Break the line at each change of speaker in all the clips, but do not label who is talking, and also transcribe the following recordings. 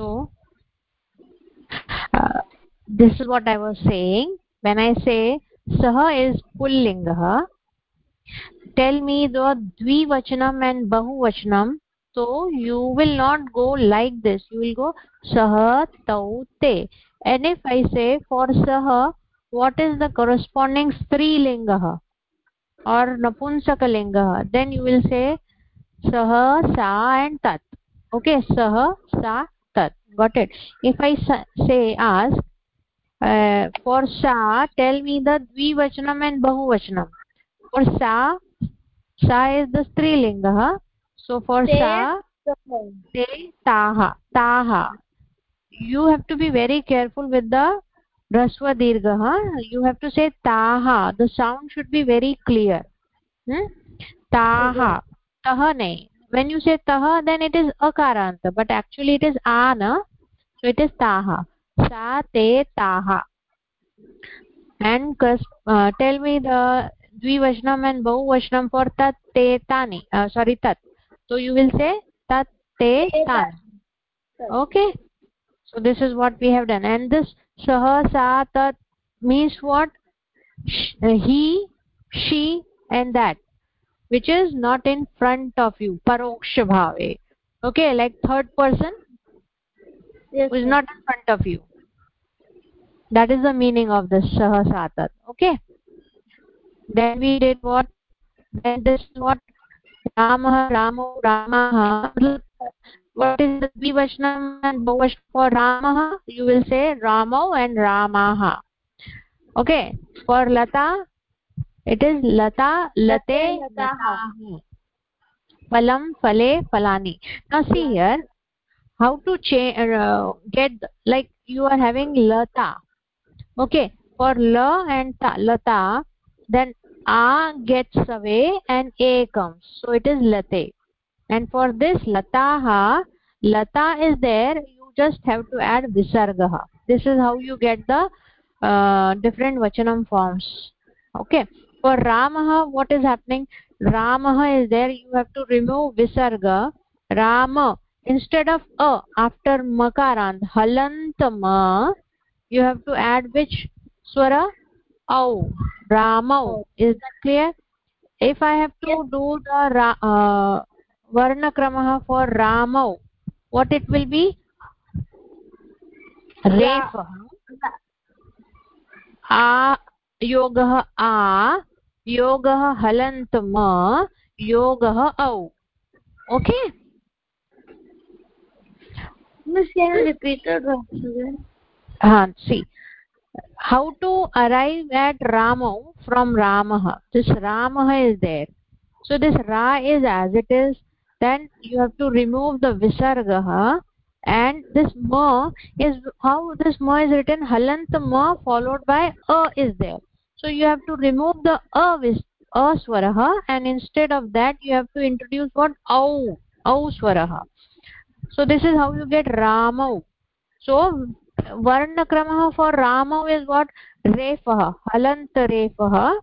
so uh, this is what i was saying when i say saha is pullingah tell me the dvivachanam and bahuvachanam so you will not go like this you will go sah tau te and if i say for sah what is the corresponding strilingah or napunsakalinga then you will say sah sa and tat okay sah sa got it if i say ask uh, for sa tell me the dvivachanam and bahuvachanam for sa sa is the strilinga so for te, sa te taha taha you have to be very careful with the rasva dirgha you have to say taha the sound should be very clear hmm? taha tah nahi when you say taha then it is akaranta but actually it is ana so it is taha. Sa te taha. And uh, tell me the dvivachanam and bahuvachanam for tat te tani uh, sorry tat. So you will say tat te tan okay? So this is what we have done. And this sah sa tat means what? He she and that which is not in front of you paroksha bhave. Okay like third person yes, who is not in front of you. That is the meaning of this sah sa okay? Then we did what? Then this what? Ramah ramo ramah what is the dvivachanam and bahuvachanam for ramah you will say ramo and ramah okay for lata it is lata late lataah phalam phale phalani. Now see here how to change uh, get like you are having lata. Okay for la and ta lata then a gets away and a comes. So it is late. And for this lataha lata is there you just have to add visarga this is how you get the uh, different vachanam forms. Okay for ramah what is happening ramah is there you have to remove visarga rama instead of a after makarant halantama you have to add which swara au ramau is that clear if i have to yes. do the uh, varna kramah for ramau what it will be रेफः आ योगः आ योगः हलन्त म योगः औ। Okay? How to arrive at रामौ from रामः this रामः is there so this रा is as it is then you have to remove the विसर्ग and this म इस् हौ दिस् म इस् रिटन् हलन्त म followed by a is there so you have to remove the a a swara and instead of that you have to introduce what? Au au swara so this is how you get ramau so varna kramah for ramau is what? Refah halant refah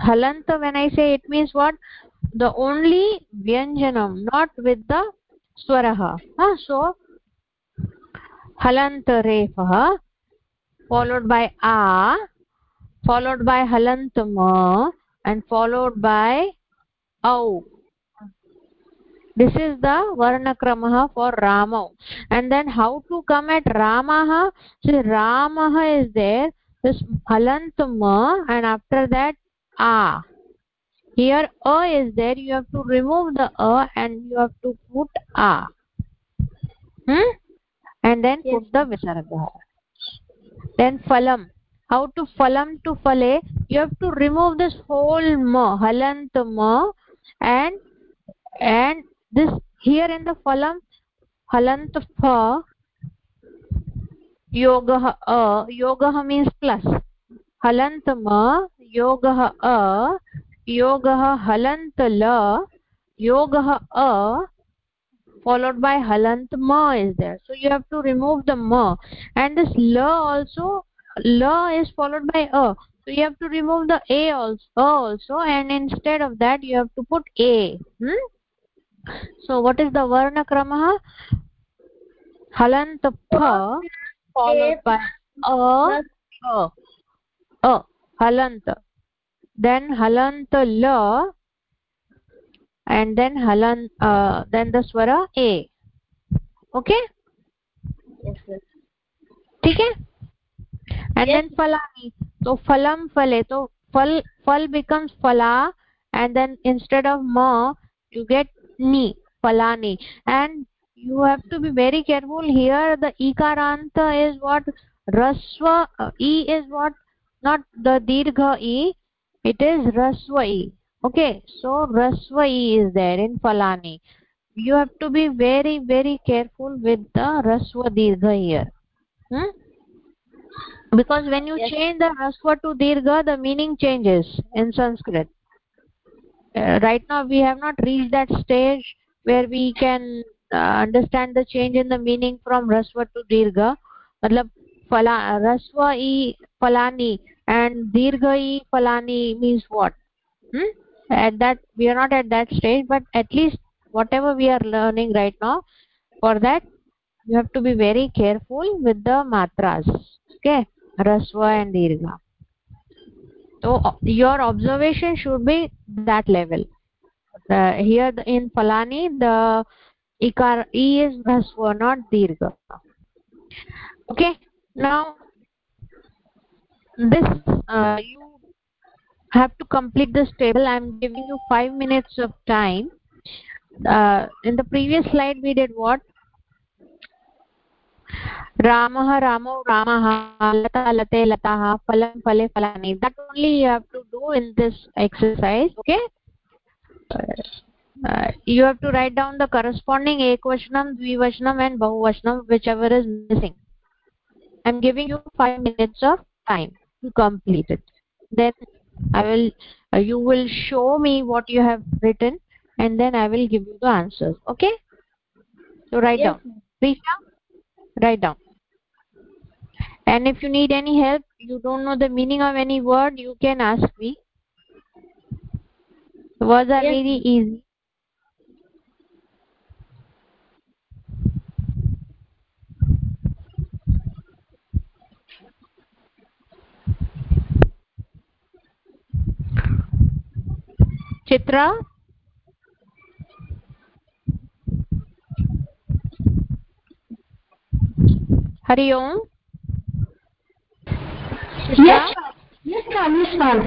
halant when i say it means what? The only vyanjanam not with the swaraha. Huh? so halant refah followed by a followed by halantama and followed by au. This is the varna kramah for rama. And then how to come at ramah so ramah is there. This halantama and after that a. Here a is there. You have to remove the a and you have to put a. Hmm? and then yes. put the visarga then phalam how to phalam to phale you have to remove this whole ma halant ma and and this here in the phalam halant pha yogah a yogah means plus. Halant ma yogah a yogah halant la yogah a followed by halant ma is there. So you have to remove the ma and this la also la is followed by a so you have to remove the a also also and instead of that you have to put a hmm? so what is the varna kramah halant pha followed by a a a halant then halant la and then halan uh, then the swara a okay
yes sir
ठीक है And
Yes.
then falani so phalam phale. So phal phal becomes phala and then instead of ma you get ni phalani. And you have to be very careful. Here the ikaranta is what rasva uh, e is what not the dirgha e it is rasva e. Okay so rasva e is there in phalani. You have to be very very careful with the rasva dirgha here. Hmm? Because when you
Yes.
change the rasva to dirgha the meaning changes in sanskrit. Uh, right now we have not reached that stage where we can uh, understand the change in the meaning from rasva to dirgha. Matlab phala rasva e phalani and dirgha e phalani means what? Hmm? at that we are not at that stage but at least whatever we are learning right now for that you have to be very careful with the matras. Okay rasva and dirgha. So uh, your observation should be that level. Uh, here in falani the ikar e is rasva not dirgha. Okay now this uh, you have to complete this table. I'm giving you 5 minutes of time. Uh, in the previous slide we did what ramah ramo ramah lata late lataah phalam phale phalani that only you have to do in this exercise okay? Uh, you have to write down the corresponding ekvachanam dvivachanam and bahuvachanam whichever is missing. I'm giving you 5 minutes of time to complete it. Then i will uh, you will show me what you have written and then i will give you the answers okay? So write
Yes,
down. Prisha write down and if you need any help you don't know the meaning of any word you can ask me. The words are
Yes,
very easy. Chitra? Hari om
Yes, yes, ma'am. Yes, ma'am.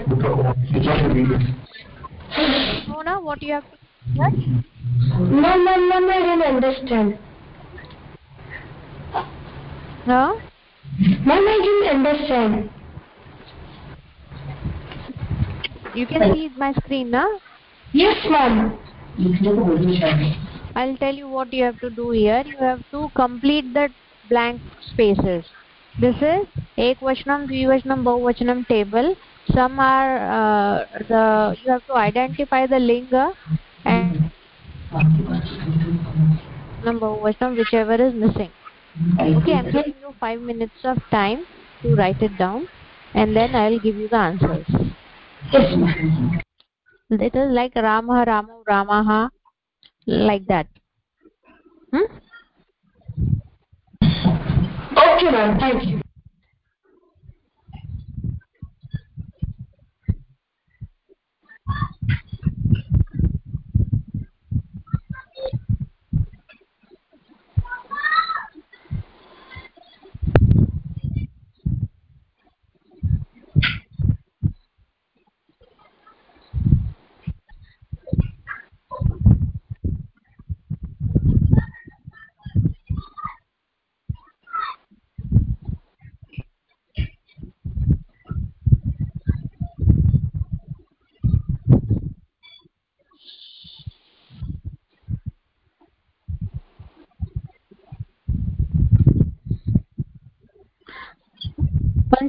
know now what you have to what?
No, ma'am, ma'am, I didn't understand.
no
Ma'am, I didn't understand.
you can see my screen now
Yes, ma'am.
i'll tell you what you have to do here you have to complete the blank spaces this is? Ekvachanam dvivachanam bahuvachanam table. Some are uh, the you have to identify the linga and number bahuvachanam whichever is missing. Okay i'm giving you 5 minutes of time to write it down and then i'll give you the answers. It is like ramah ramo ramaha like that. Hmm?
Okay, ma'am. Thank you.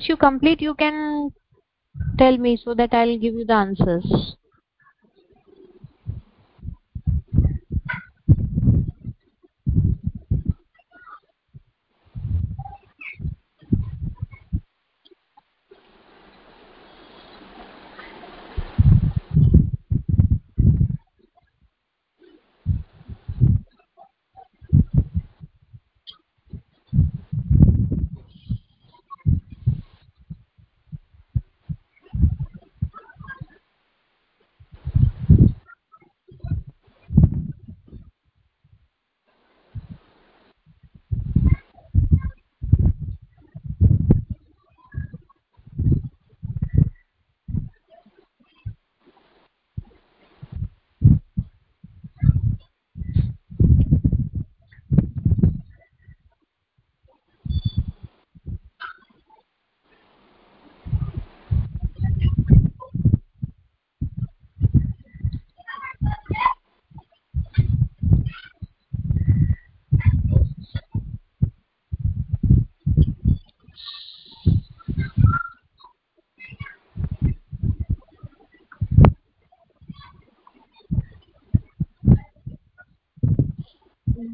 Once you complete you can tell me so that i'll give you the answers
But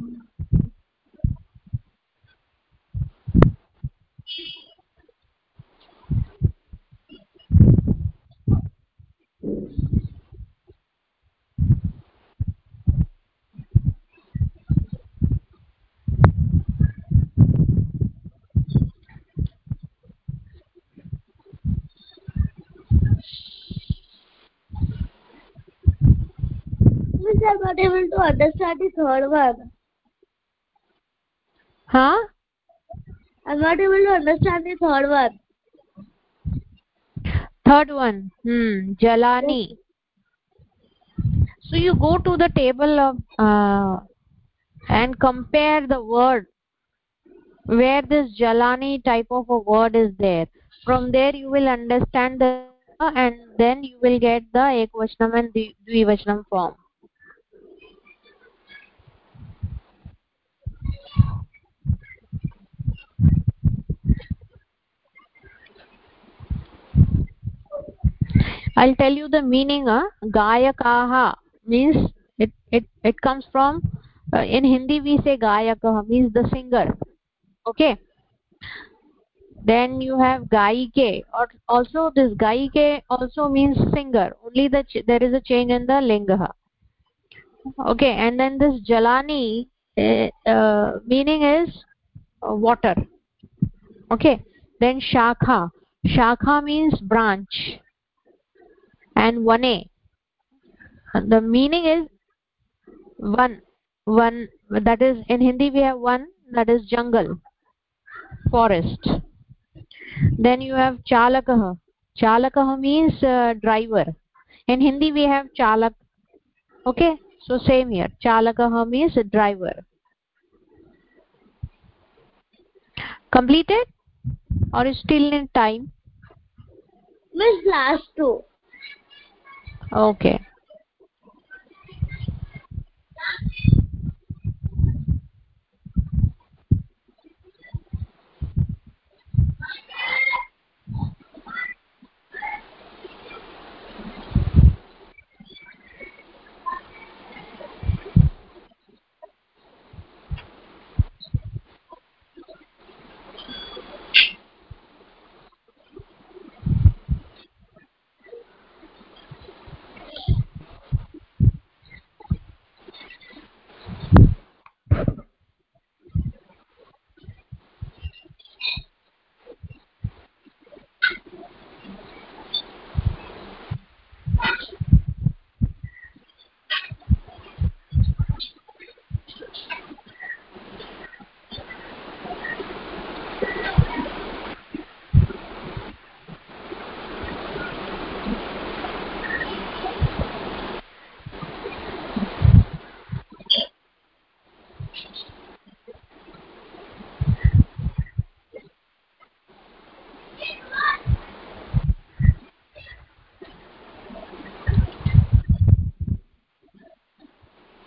I will to understand the third one.
Huh?
I'm not able to understand the third one.
third one. Hmm. Jalani. So you go to the table of uh, and compare the word. Where this jalani type of a word is there. From there you will understand the and then you will get the ekvachanam and Dvi- dvivachanam form i'll tell you the meaning uh, gayakaha means it it it comes from uh, in hindi we say gayakah means the singer. Okay? Then you have gaike. Or also this gaike also means singer. Only the there is a change in the linga okay? And then this jalani uh, uh, meaning is uh, water. Okay? Then shakha. Shakha means branch and 1a the meaning is one one that is in hindi we have one that is jungle forest. Then you have chalakah. Chalakah means uh, driver. In hindi we have chalak okay? So same here. Chalakah means driver. Completed? Or is still in time?
Miss, last two.
Okay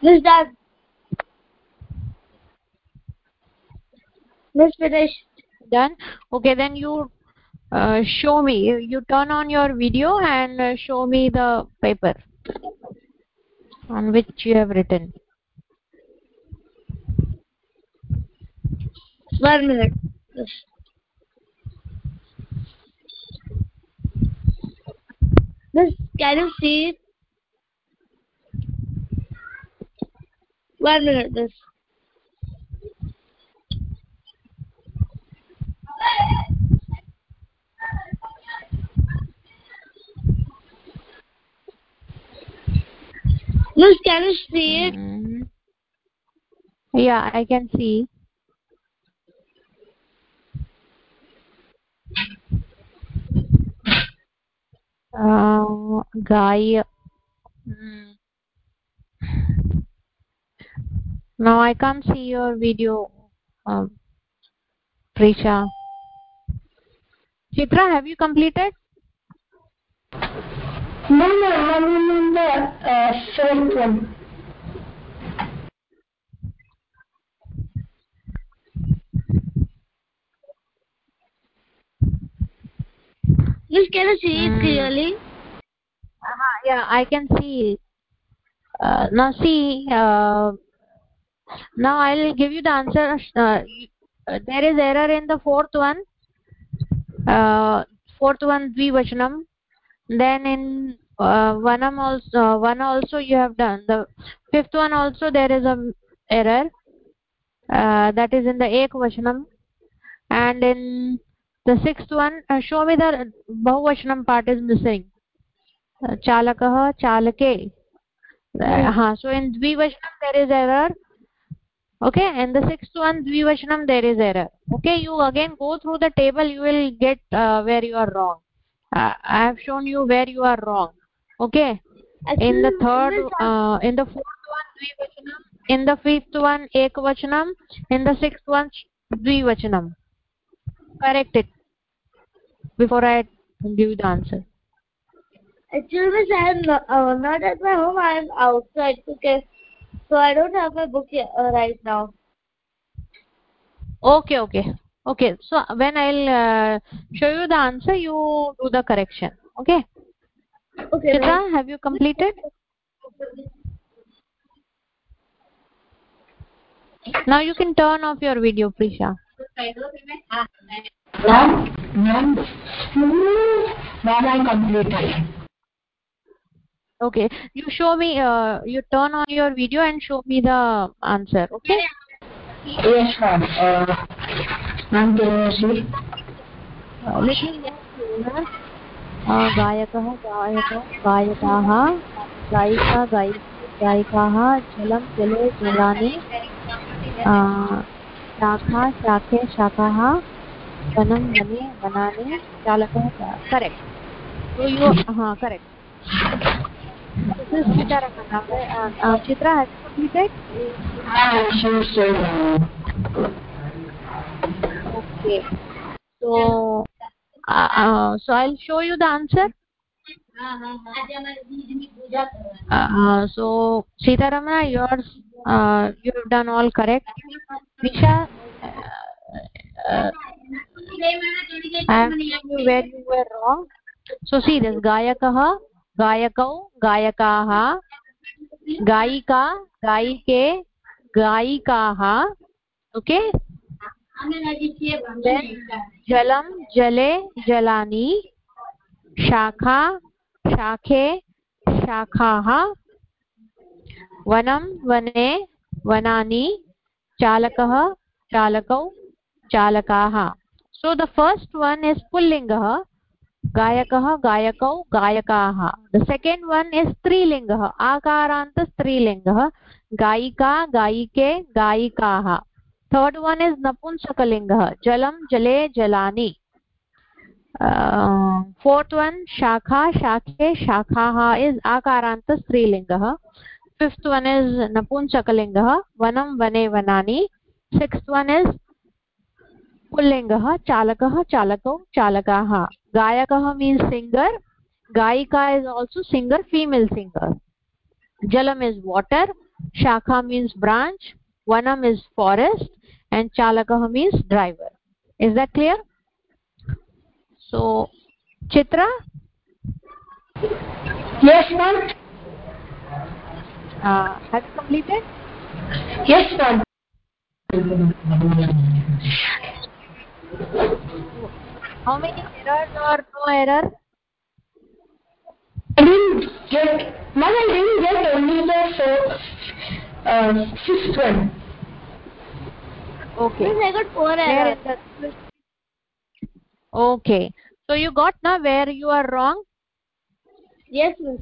Miss, done. Miss, finished.
done okay then you uh, show me you, turn on your video and uh, show me the paper on which you have written
One minute. Miss. Miss, can you see One minute, miss. Miss, can you see it?
Mm. yeah i can see uh, guy mm. Now i can't see your video um, prisha chitra have you completed
No, no, I'm in the uh, fourth one.
Miss, can you see it
Hmm.
clearly?
uh, yeah i can see uh, now see uh, now i'll give you the answer. Uh, there is error in the fourth one. Uh, fourth one dvivachanam. Then in uh, vanam also uh, one also you have done. The fifth one also there is a error. Uh, that is in the ekvachanam. And in the sixth one uh, show me the bahuvachanam part is missing. Uh, chalakah chalake. Uh, huh, so in dvivachanam there is error okay and the sixth one dvivachanam there is error. Okay you again go through the table you will get uh, where you are wrong. Uh, i have shown you where you are wrong. Okay in the third uh, in the fourth one dvivachanam in the fifth one ekvachanam in the sixth one dvivachanam correct it. Before i give you the answer.
Actually, I am not, uh, not at my home. I am outside. Okay, so I don't have my book yet, uh, right now.
okay okay okay so when i'll uh, show you the answer you do the correction okay
Okay.
Chitra, have you completed now you can turn off your video prisha
Ma'am, ma'am, ma'am, I completed.
Okay you show me uh, you turn on your video and show me the answer okay
Yes, ma'am. Uh, ma'am, can you see?
uh, uh, गायकः गायक गायकाः गायिका गायि गायिकाः जलं जले जलानि uh, शाखा शाखे शाखाः वनं वने वनानि चालकः correct you uh, correct Chitra Ramana. Uh, uh, Chitra has completed
Ah, sure,
okay so uh, uh, so i'll show you the answer uh, so sitaramana yours uh, you have done all correct nisha uh, uh, i have you where you were wrong so see this gayakah गायकौ, गायकाः, गायिका, गायिके, गायिकाः, okay? जलं, जले, जलानि, शाखा, शाखे, शाखाः, वनं, वने, वनानि, चालक चालक, चालका। So the first one is पुल्लिङ्गः। गायकः गायकौ गायकाः। द सेकेण्ड् वन् इस् स्त्रीलिङ्गः, आकारान्त स्त्रीलिङ्गः, गायिका, गायिके, गायिकाः। थर्ड् वन् इस् नपुंसकलिङ्गः, जलं, जले, जलानि। uh, फोर्त् वन् शाखा, शाखे, शाखाः इस् आकारान्त स्त्रीलिङ्गः। फिफ्त् वन् इस् नपुंसकलिङ्गः, वनं, वने, वनानि। सिक्स्त् वन् इस् पुल्लिङ्गः, चालकः, चालकौ, चालकाः। gayakaha means singer. Gaika is also singer female singer. Jalam is water. Shakha means branch. Vanam is forest. And chalakah means driver. Is that clear? So chitra?
Yes ma'am.
Uh, have you completed?
Yes ma'am
how many errors or no error
I didn't get, ma'am, I didn't get only the fourth, uh, fifth one.
okay
Miss, I got four errors.
okay so you got now where you are wrong
Yes, miss.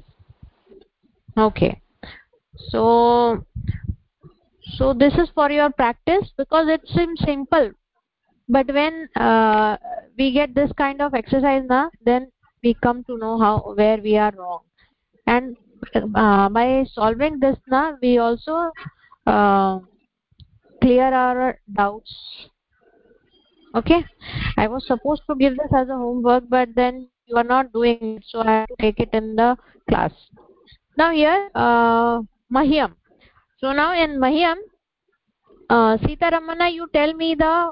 okay so so this is for your practice because it seems simple but when uh, we get this kind of exercise now then we come to know how where we are wrong. And uh, by solving this now we also uh, clear our doubts. Okay? I was supposed to give this as a homework but then you are not doing it so i have to take it in the class. Now here uh, so now in mahyam uh, sitaramana you tell me the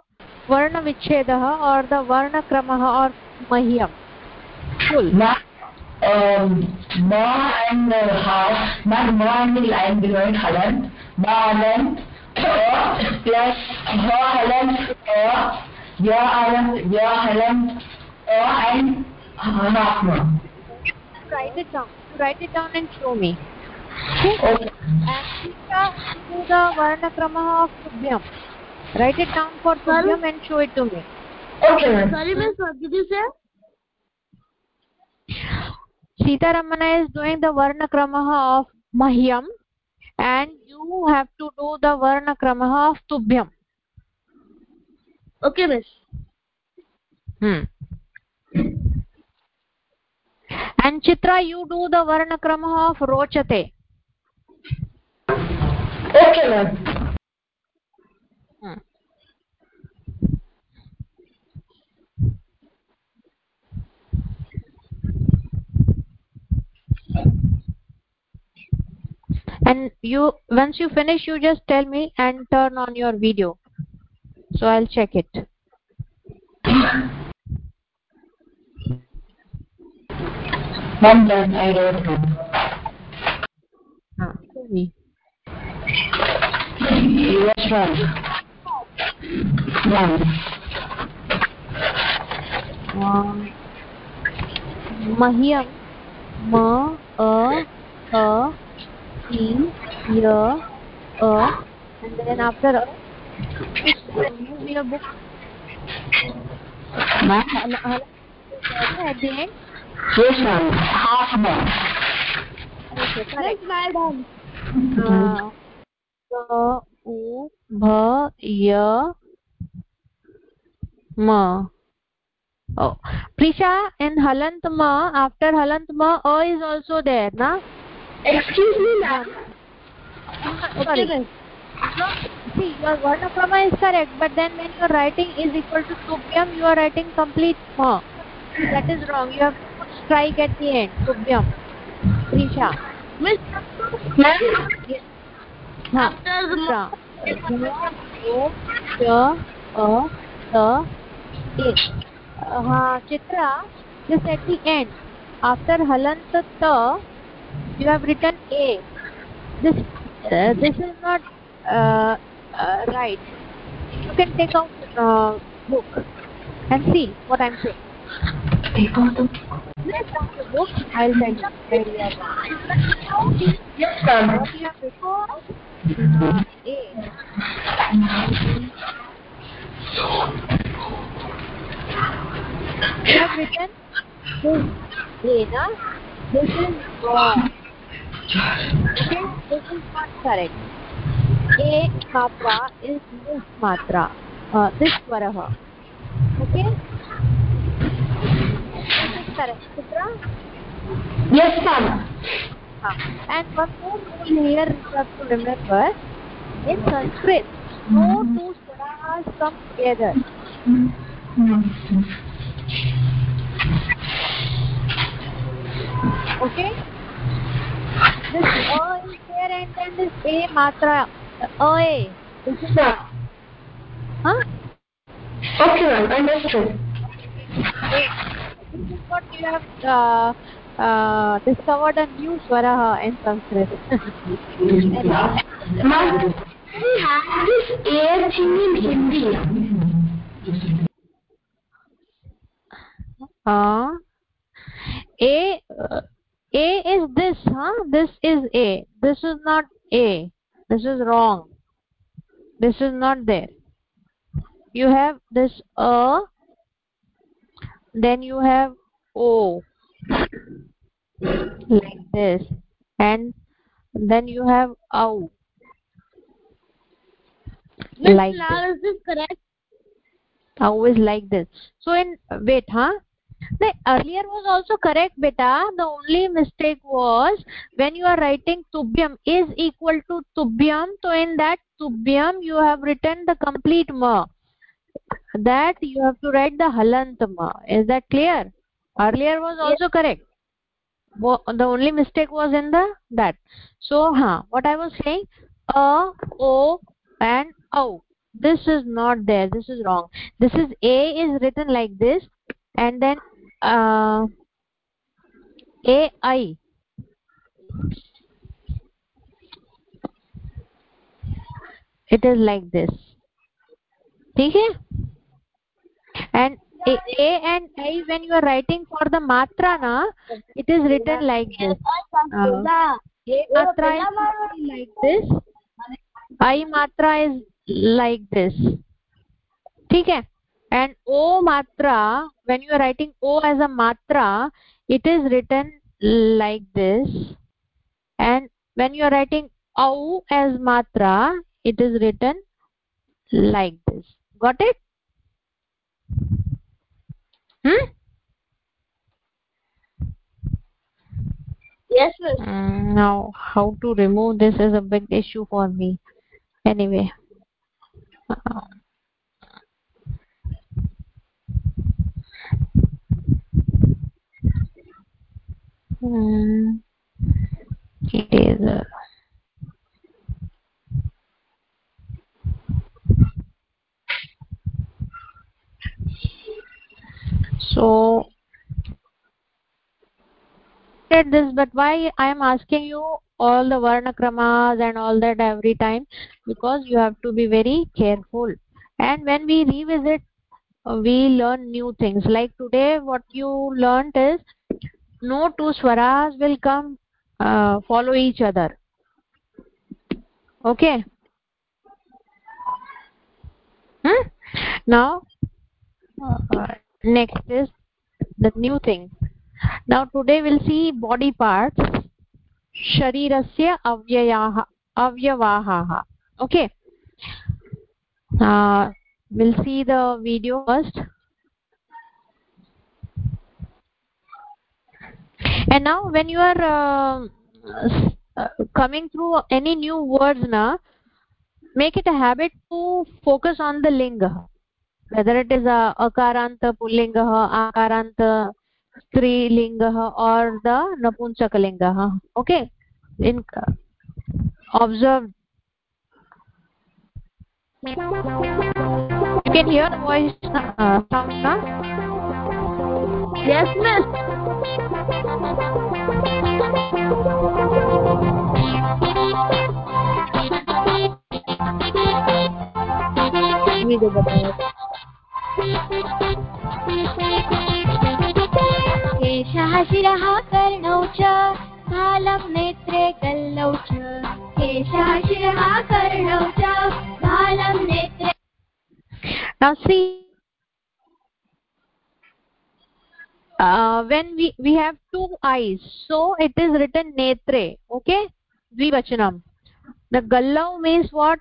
वर्ण विच्छेद और the वर्ण क्रम और मह्यम more
write it down write it down and show me
okay
and to the varna krama of kubyam write it down for tubhyam and show it to me
okay ma'am
sorry miss what did you say
Sita Ramana is doing the varna krama of mahyam and you have to do the varna krama of tubhyam
okay miss
hmm and chitra you do the varna krama of rochate
okay ma'am
and you once you finish you just tell me and turn on your video. So i'll check it.
Ma'am done i don't know
ah,
yes ma'am. Ma'am
um, mahyam. Ma a a e ya a and then after a move your book
ma'am
at the end
yes ma'am half ma'am
okay correct uh, ka u bha ya ma oh. Prisha in halant ma after halant ma a is also there na?
Excuse me ma'am.
Oh, sorry.
Okay
No, see your varna krama is correct but then when you are writing is equal to tubhyam you are writing complete ma. That is wrong. You have to put strike at the end tubhyam prisha.
Miss
ma'am?
Ha
after the
Ra. O, Ch, A, T, A. Uh, Chitra, just at the end, after halant ta, you have written A. This uh, this is not uh, uh, right. You can take out uh, book and see what I'm saying.
take out the
Let's the book. I'll tell you where you are wrong.
yes ma'am
What you have uh, A. Uh, Ah, And one more rule here you have to remember. In Sanskrit, no two swarahas come together. Okay? This A is there and then this A matra. A. This is a. Huh?
okay ma'am understood
This is what you have uh, uh, discovered a new swaraha in Sanskrit.
ma'am we have this air thing in hindi
uh, A uh, A is this, huh? This is A. This is not A. This is wrong. This is not there. You have this A, then you have O, like this, and then you have OW, like
is this correct
always like this so in wait huh the earlier was also correct beta. The only mistake was when you are writing tubhyam is equal to tubhyam so in that tubhyam you have written the complete ma. That you have to write the halant ma. Is that clear? Earlier was also correct. The only mistake was in the that. So huh what i was saying a o and o this is not there. This is wrong. This is a is written like this and then uh, a i it is like this ठीक है and a, a and i when you are writing for the matra na it is written like this uh, a matra is like this i matra is like this ठीक है and o matra when you are writing o as a matra it is written like this. And when you are writing au as matra it is written like this. Got it? Hmm?
Yes miss
Mm, now how to remove this is a big issue for me. Anyway. Uh, hmm, it is uh, so did this but why i am asking you all the varna kramas and all that every time? Because you have to be very careful. And when we revisit uh, we learn new things. Like today what you learned is no two swaras will come uh, follow each other okay hmm? now uh, next is the new thing now today we'll see body parts sharirasya avyayaha avyavahaha okay uh, we'll see the video first and now when you are uh, uh, coming through any new words na make it a habit to focus on the linga. Whether it is a akaranta pullinga akaranta strilinga or the napunsakalinga okay? In observe. You can hear the voice uh,
yes miss video बताओ
केशः शिरः कर्णौ च भालं नेत्रे गल्लौ च केशः शिरः कर्णौ च भालं नेत्रे
now see uh, when we we have two eyes so it is written netre okay dvivachanam the gallau means what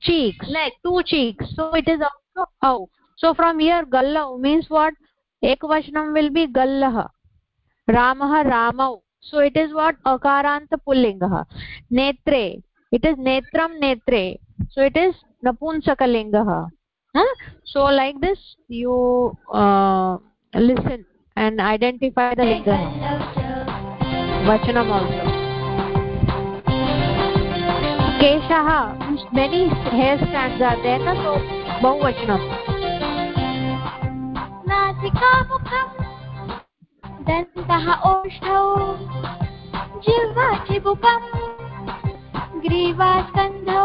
cheeks like two cheeks so it is also au so from here gallau means what ekvachanam will be gallah ramah ramau so it is what akaranta pullingah netre it is netram netre so it is napunsakalingah huh? so like this you uh, listen and identify the linga vachanam also keshaha many hair strands are there na so bahuvachanam
नासिकामुखम् दन्तः ओष्ठौ जिह्वा चिबुकम् ग्रीवास्कन्धौ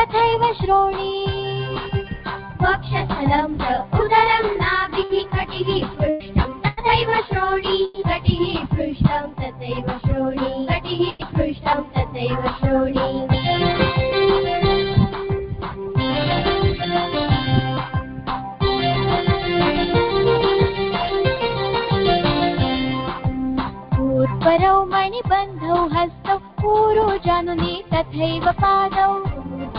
तथैव श्रोणी। वक्षस्थलं च उदरं नाभिः कटिः पृष्ठं। तथैव श्रोणी कटिः पृष्ठं। तथैव श्रोणी कटिः पृष्ठं। तथैव मणिबन्धौ हस्तौ पूरो जानुनि तथैव पादौ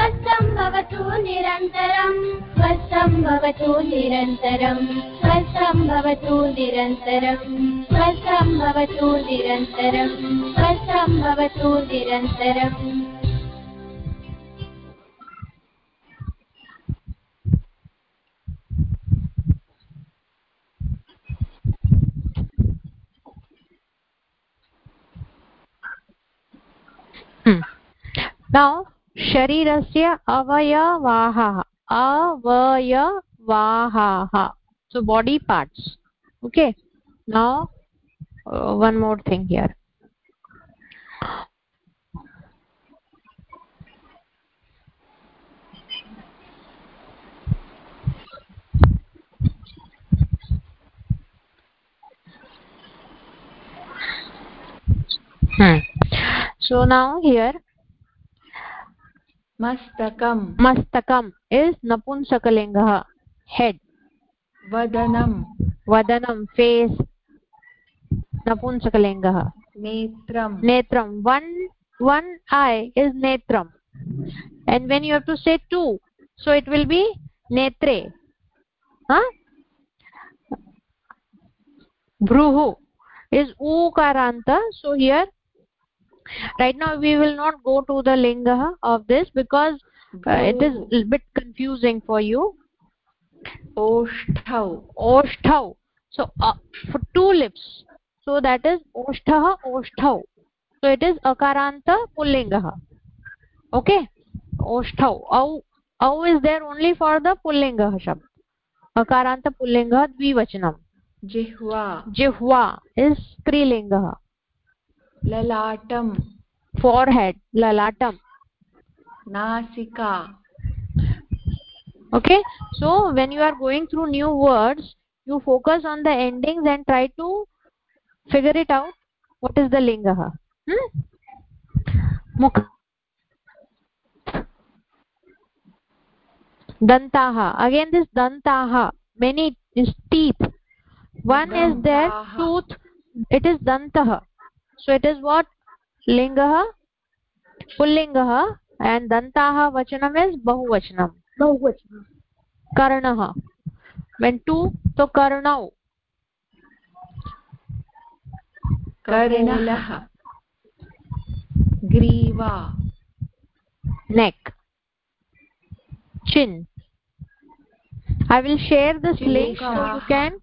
स्वस्थं भवतु निरन्तरं स्वस्थं भवतु निरन्तरं स्वस्थं भवतु निरन्तरं स्वस्थं भवतु निरन्तरं स्वस्थं भवतु निरन्तरम्
Hmm. Now, शरीरस्य अवयवाः अवयवाः। So body parts okay now one more thing here Hmm. So, now here
मस्तकम।
मस्तकम इस् नपुंसकलिङ्गः। हेड्
वदनं
वदनं फेस् नपुंसकलिङ्गः।
नेत्रं
नेत्रं one one eye is नेत्रम् and when you have to say two so it will be नेत्रे भ्रुः is ऊकारान्त so here right now we will not go to the linga of this because uh, it is a bit confusing for you
ओष्ठौ
oshtau so uh, for two lips so that is oshtah oshtau so it is akaranta pullingah okay oshtau au au is there only for the pullingah shabd akaranta pullingah dvivachanam
जिह्वा
jihva is strilingah
ललाटं
forehead lalatam
नासिका
okay so when you are going through new words you focus on the endings and try to figure it out what is the linga hmm? mukh dantaha again this dantaha many is teeth one is there
Dantaha.
tooth it is dantah So it is what lingah pullingah and dantaha vachanam is bahuvachanam
बहुवचनं
कर्णः when two तो कर्णौ
कर्णः ग्रीवा
neck chin i will share this link so you can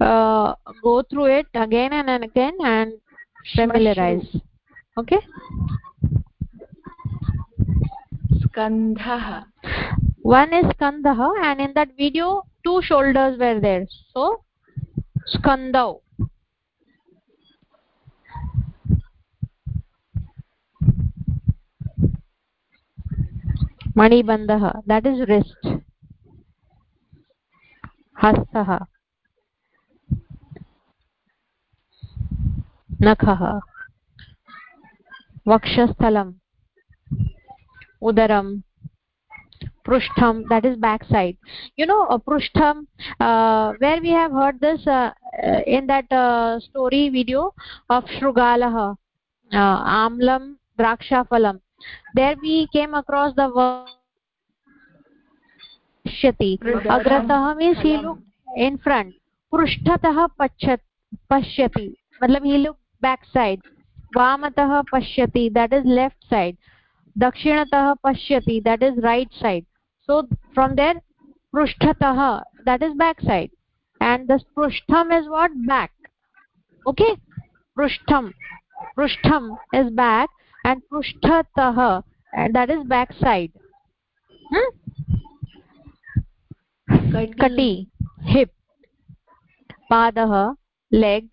uh, go through it again and, and again and familiarize okay
स्कन्धः
one is skandah and in that video two shoulders were there so skandau मणिबन्धः that is wrist हस्तः नखः वक्षस्थलम् उदरं prushtham that is back side you know uh, prushtham uh, where we have heard this uh, uh, in that uh, story video of shrugalah uh, amlam drakshafalam there we came across the word pashyati agratah means he look in front पृष्ठतः पश्यत् मतलब he look back side वामतः पश्यति that is left side दक्षिणतः पश्यति that is right side so from there पृष्ठतः that is back side and the पृष्ठम् is what back okay पृष्ठं पृष्ठम् is back and पृष्ठतः देट् इस् बेक् सैड् कटि. Hip पादः लेग्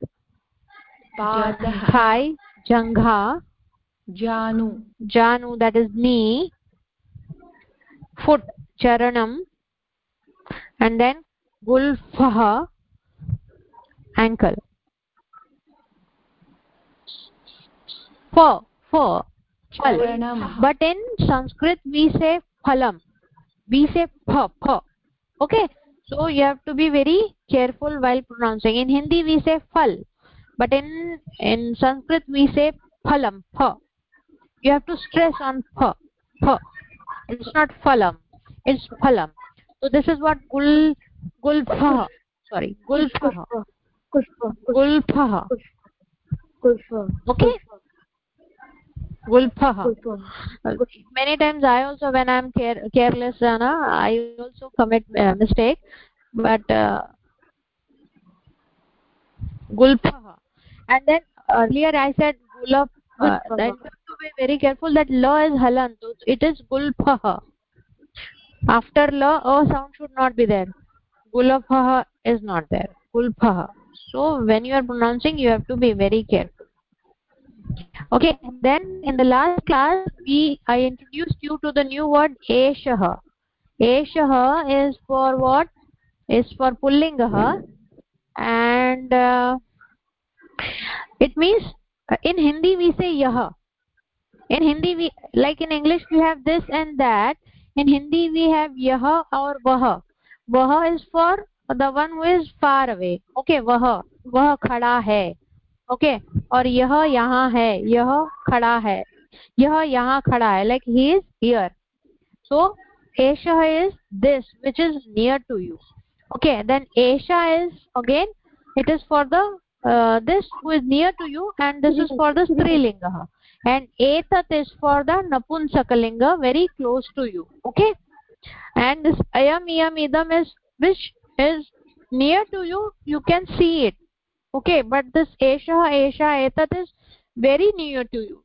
पादः
thigh jangha
जानु
janu that is knee foot charanam and then gulfah ankle for for phal but in sanskrit we say phalam we say pha pha okay so you have to be very careful while pronouncing in hindi we say phal but in in sanskrit we say phalam pha. You have to stress on pha pha. It's not phalam it's phalam. So this is what gul gulpha sorry gulpha gulpha
Pushpa.
okay? Gulpha many times i also when i am care, careless uh, na, i also commit uh, mistake. But uh, gulpha and then earlier i said gulap uh,
Gulpha.
then you have to be very careful that la is halan so it is gulpha. After la a sound should not be there. Gulapha is not there. Gulpha. So when you are pronouncing you have to be very careful. Okay then in the last class we i introduced you to the new word eshah. Eshah is for what? Is for pullingah and uh, it means uh, in hindi we say yah in hindi we like in english we have this and that in hindi we have yah or vah vah is for the one who is far away okay vah vah khada hai okay और यह यहाँ है यह खड़ा है यह यहाँ खड़ा है like he is here so Esha is this which is near to you okay then esha is again it is for the uh, this who is near to you and this is for the strilinga. And etat is for the napunsakalinga very close to you okay? And this ayam iyam idam is which is near to you you can see it okay? But this esha esha etat is very near to you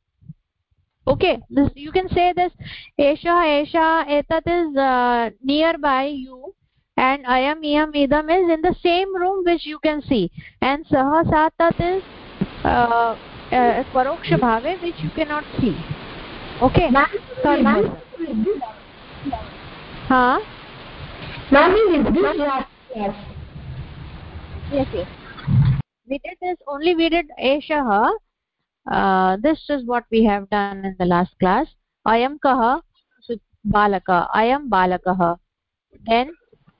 okay? This you can say this esha esha etat is uh, nearby you and ayam iyam idam is in the same room which you can see. And saha satat is uh, uh, paroksha bhave which you cannot see. Okay. Sorry ha
ma'am, is this class?
yes yes. We did this only we did eshah uh, this is what we have done in the last class. Ayam kah balaka. Ayam balakah then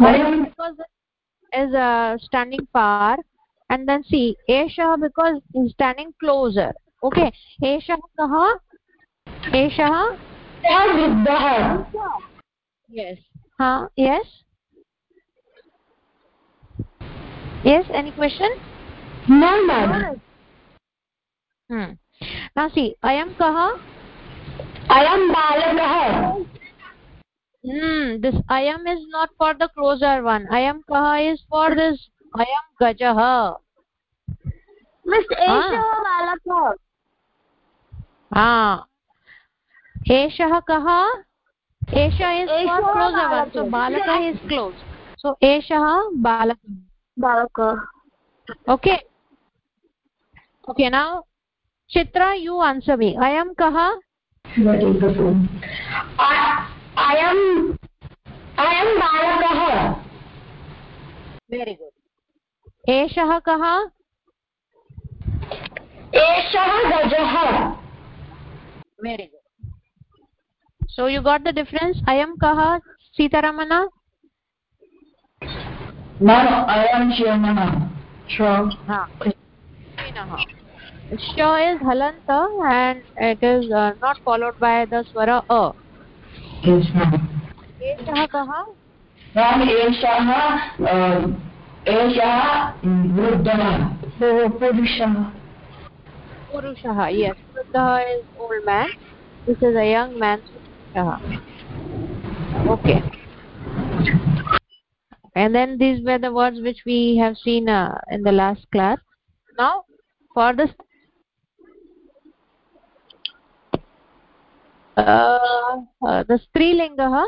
I
because is uh, standing far and then see esha because is standing closer okay? Esha kah esha
Vruddha.
yes. Ha? Yes? Yes any question?
No, ma'am.
hmm. Now see ayam kah
I am Balakah.
hmm this i am is not for the closer one i am kaha is for this i am gajah
mr esho balaka
ah is कः
for
closer one so so is close so so एषः
बालक
okay okay now chitra you answer me i am kaha me ayam kah
What is the phone? I, I am I am Balakah.
very good eshah kah
Eshah Gajah.
very good so you got the difference ayam kah sitaramana
Ma'am, I am Shyamanah. Sure.
ha Shinah. Sha is halanta and it is uh, not followed by the swara a
Yes, ma'am.
eshah kah
Ma'am, Eshah, uh, Eshah Vruddha. Purusha.
purushah yes. vruddha is old man. This is a young man. purushah okay. And then these were the words which we have seen uh, in the last class. Now for uh, uh, Uh, uh, the strilingah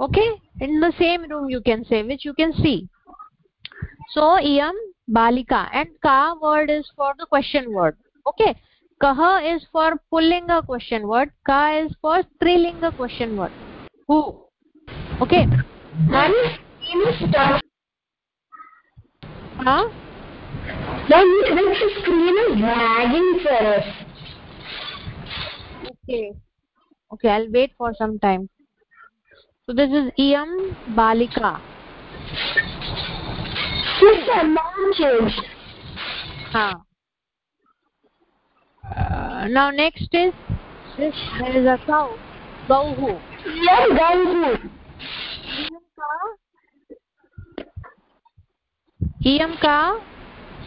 okay in the same room you can say which you can see. So iyam balika. And ka word is for the question word. Okay kah is for pullinga question word. Ka is for strilinga question word. Who? Okay.
Ma'am, screen is stuck.
huh?
Ma'am, this screen is lagging for us.
okay okay i'll wait for some time. So this is iyam balika.
This amount changed.
huh uh, now next is this there is a cow gauhu.
Iyam Gangu.
iyam ka?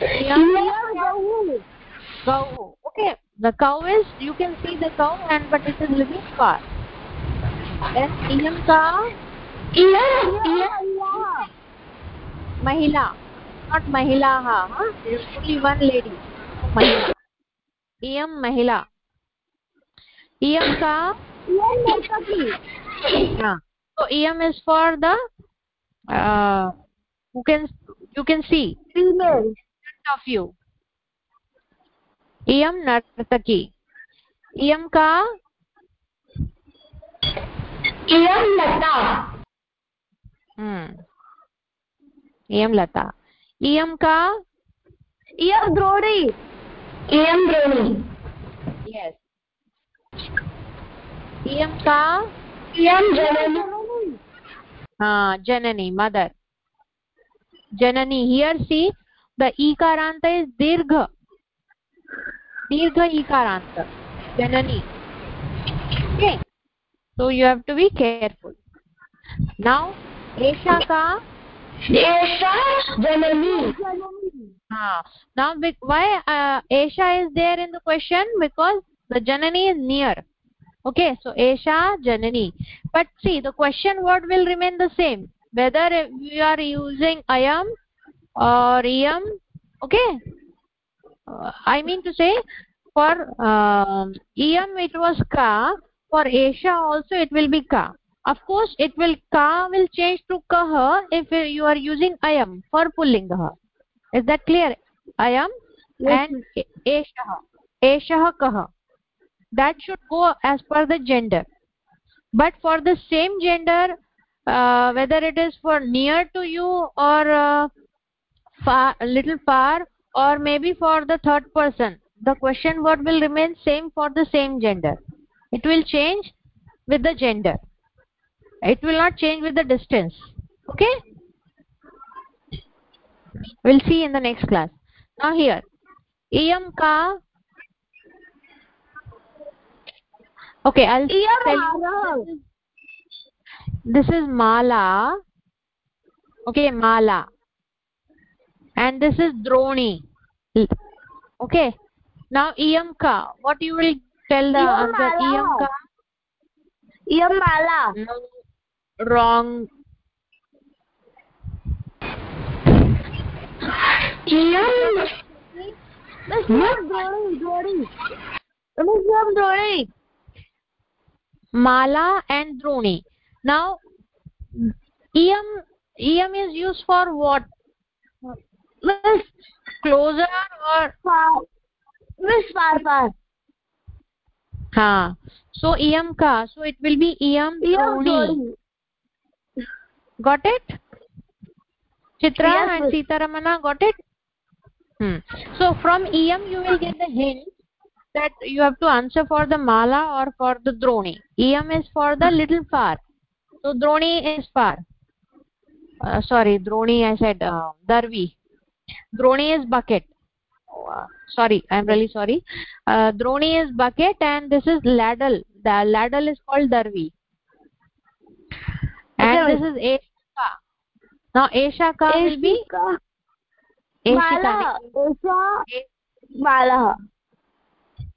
Iyam
Iyam Gangu.
Gauhu okay the cow is you can see the cow and but it is living far then iyam ka
Iyam, Iyam.
mahila not mahilaha huh? only one lady mahila iyam mahila iyam ka
Iyam Nartaki.
yeah. so iyam is for the uh, who can you can see
Female.
front of you इयं नर्तकी। इयं का?
इयं लता।
हम्म। इयं लता। इयं का?
इयं द्रोणी। इयं द्रोणी।
यस् इयं का?
इयं जननी।
हा जननी mother janani here see the ikaranta is दीर्घ dirgha ikaranta janani okay so you have to be careful now esha ka
Esha Janani.
Ah, now why uh, Esha is there in the question? Because the Janani is near. Okay, so Esha Janani. But see, the question word will remain the same. Whether we are using i am or Iyam. Okay. I mean to say, for um, it was Ka. For Esha also it will be Ka. Of course, it will Ka will change to Kah if you are using Ayam for Pullinga. Is that clear? Ayam and Eshah. Eshah Kah. That should go as per the gender. But for the same gender, uh, whether it is for near to you or uh, far, a little far, or maybe for the third person, the question word will remain same for the same gender. It will change with the gender. It will not change with the distance. Okay? We'll see in the next class. Now here, iyam ka. Okay, I'll tell. This is mala. Okay, mala. And this is droni. Okay. Now iyam ka. What you will tell the
Iyam
answer?
mala.
Iyam ka.
Iyam Mala.
No, wrong.
Iyam. Miss Iyam Drodi. Drodi. Miss Iyam Drodi.
Mala and droni. Now, iyam iyam is used for what?
Miss
Closer or
Far. Miss Far Far.
ha? So iyam ka. So it will be droni.
Drodi.
Got it? Chitra
Yes,
and. Sitaramana got it? Hmm. So from iyam you will get the hint that you have to answer for the mala or for the droni. Iyam is for the little far. So droni is far. Uh, sorry, droni I said uh, darvi. drone's bucket. Sorry i'm really sorry. Uh, is bucket and this is ladle. The ladle is called darvi. And
okay.
this is eshaka. Now eshaka will be
eshika.
Asha.
malah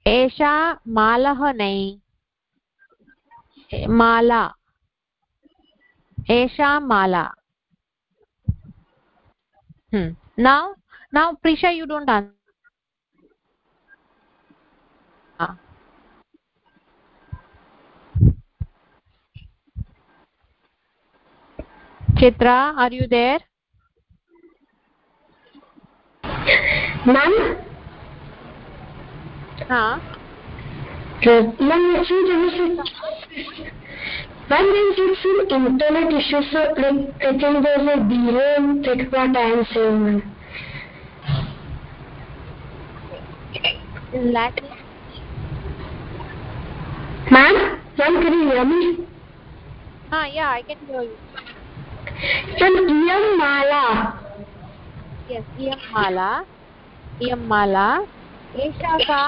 esha
malah nahi. Mala. Esha mala. Hmm now now prisha you don't answer. Ah. chitra are you there?
Ma'am?
Huh
was like some internet issues so like I think there's a delay in what I am saying ma'am. Ma'am, can you hear me?
ah yeah i can hear you
Ma'am, Iyam Mala.
yes iyam mala iyam mala esha ka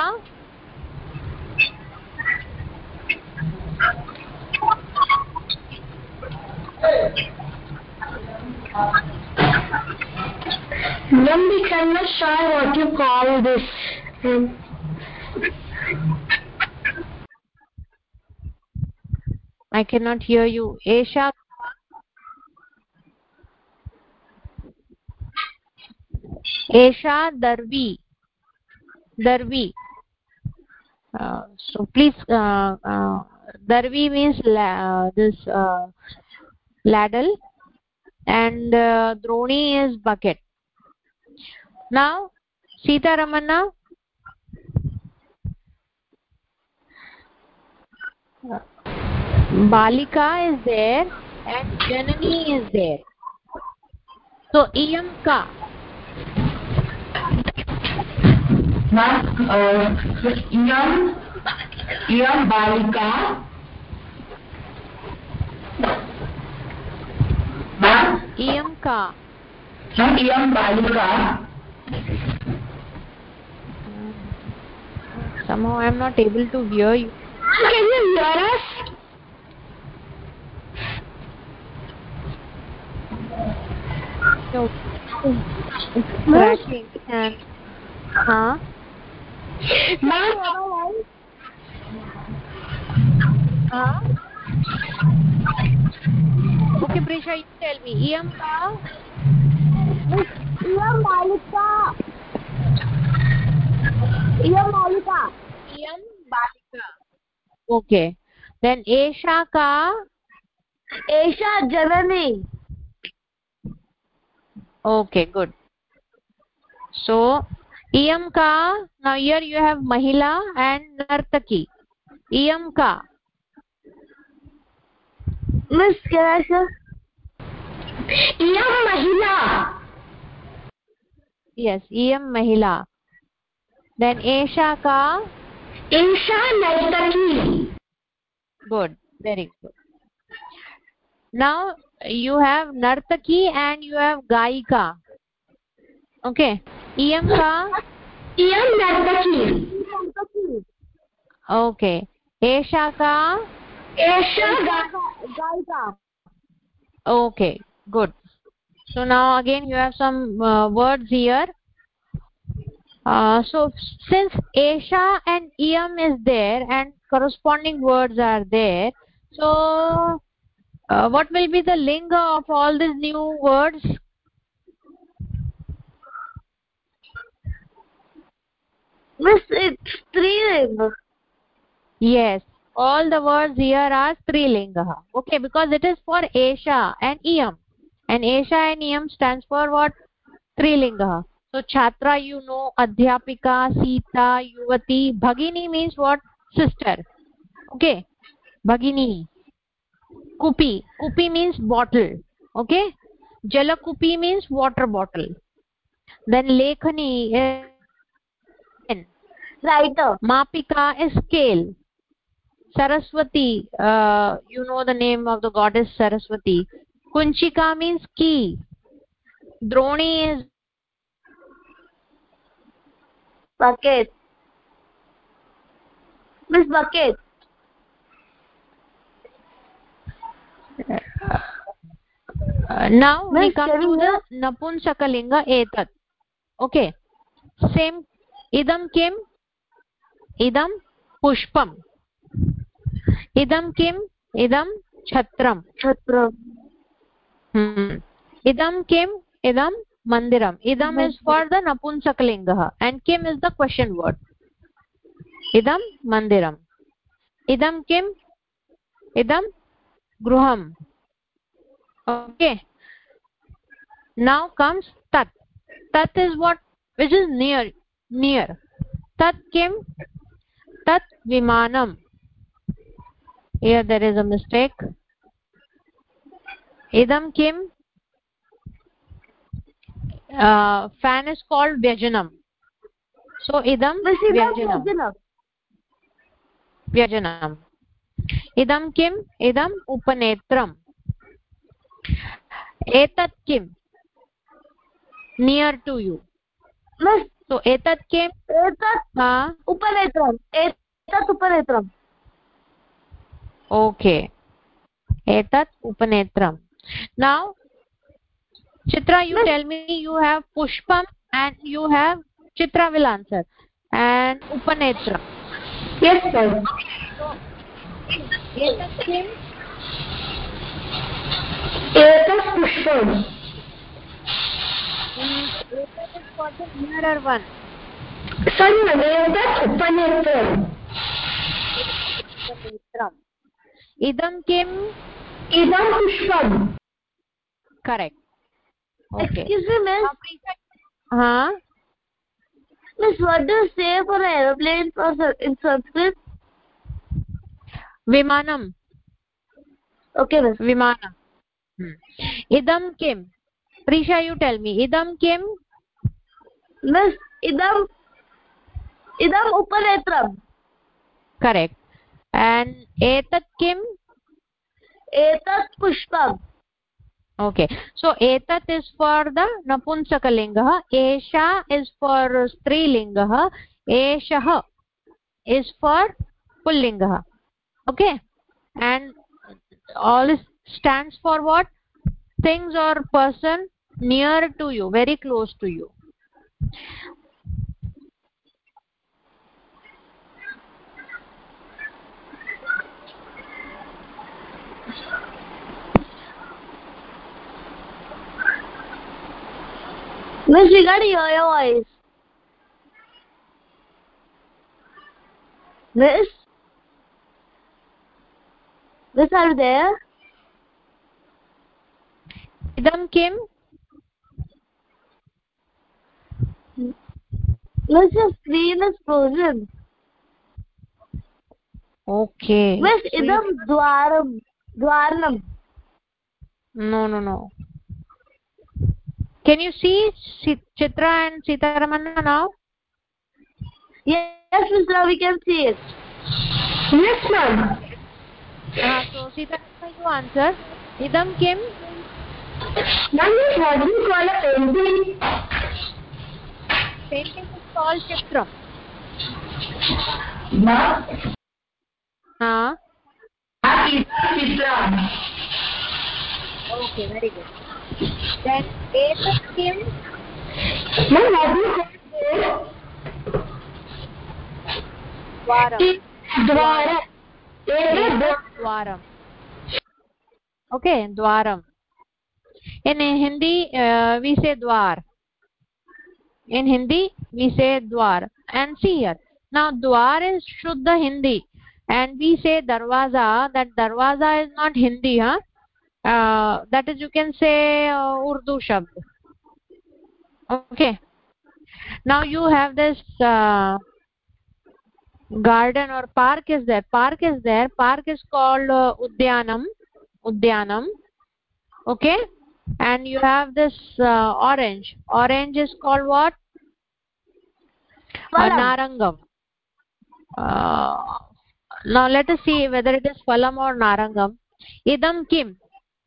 Ma'am, we cannot sure what you call this. Um,
i cannot hear you esha esha darvi darvi uh, so please uh, uh, darvi means uh, this uh, ladle and uh, droni is bucket now sita ramana balika is there and janani is there so iyam ka
Ma'am, uh, Iyam, Iyam Balika. Ma'am,
iyam ka
ma'am, Iyam Balika.
somehow i am not able to hear you.
Can you hear us?
so it's cracking. And huh?
Ma'am,
huh okay Prisha you tell me
इयम का इयम बालिका
इयम बालिका। इयम बालिका okay then
एषा का?
एषा जननी। Okay good so इम का नाउ हियर यू हैव महिला एंड नर्तकी।
इयम का मिस् कैश इयं महिला
यस् इयं महिला देन् एषा का
एषा नर्तकी
good very good now you have nartaki and you have gaika okay iyam ka
iyam nartaki
okay esha ka Okay good. So now again you have some uh, words here. Uh, so since esha and iyam is there and corresponding words are there so uh, what will be the linga of all these new words?
Miss, it's three rings.
yes all the words here are strilinga okay because it is for esha and iyam and esha and iyam stands for what strilinga so chhatra you know adhyapika sita yuvati bhagini means what sister okay bhagini kupi kupi means bottle okay jalakupi means water bottle then lekhani is
Writer.
mapika is scale saraswati uh, you know the name of the goddess saraswati kunchika means key droni is
Bucket. Miss Bucket.
uh, now
miss
we
come
to the napunsakalinga etat okay same idam kim idam pushpam इदं किम्? इदं छत्रं
छत्रम्।
हम्म। इदं किम्? इदं मन्दिरम्। इदम् is for the नपुंसकलिङ्गः। And किम् इस् द क्वशन् वर्ड् इदं मन्दिरम्। इदं किम्? इदं गृहम्। ओके नौ कम्स् तत् तत् is what which is near near तत् किं तत् विमानं here there is a mistake idam kim uh, fan is called vyajanam so idam vyajanam व्यजनम् इदं किम् इदम् उपनेत्रम् एतत् किं नियर् टु यु सो एतत् किम्
एतत्
हा
उपनेत्रम् एतत् उपनेत्रम्
ओके एतत् उपनेत्रम् नौ chitra you tell me you have pushpam and you have chitra will answer and upanetra
yes sir
एतत् किम्
एतत् पुष्पम्
एतत् is for the nearer one
sorry ma'am एतत् उपनेत्रम्
उपनेत्रम् इदं किम्?
इदं पुष्पं करेक्ट्। विमानम्।
ओके
विमान हम्म। इदं किं प्रीषा यु टेल् मी इदं किं इदम्
इदम्
उपनेत्रं करेक्ट्।
एण्ड् एतत् किम्? एतत् पुष्पम्। ओके सो एतत् इस् फार्
द नपुंसकलिङ्गः एषा इस्
फार् स्त्रीलिङ्गः एषः is
for पुल्लिङ्गः।
Okay and all stands for what? Things or person near to you very close to you.
Miss we got your, your voice miss miss are you there?
Idam kim?
Miss your screen is frozen
okay.
Miss idam dwaram dwaranam.
No no no can you see chitra and sitaramana now?
Yes miss now we can see it. Yes ma'am.
Uh, so sitaramana you answer. Idam kim?
Ma'am what do you call a painting.
Painting is called chitram
Ma'am, that is Chitra.
okay very good then etat kim
ma'am do you call it
dwaram
dwaram
etat dwaram okay dwaram in hindi uh, we say dwar in hindi we say dwar and see here now dwar is shuddha hindi and we say darwaza that darwaza is not hindi huh uh, that is you can say uh, urdu shabd okay. Now you have this uh, garden or park is there. Park is there. Park is called uh, udyanam. Udyanam. Okay? And you have this uh, orange. Orange is called what? Uh, narangam. Uh, now let us see whether it is phalam or narangam. Idam kim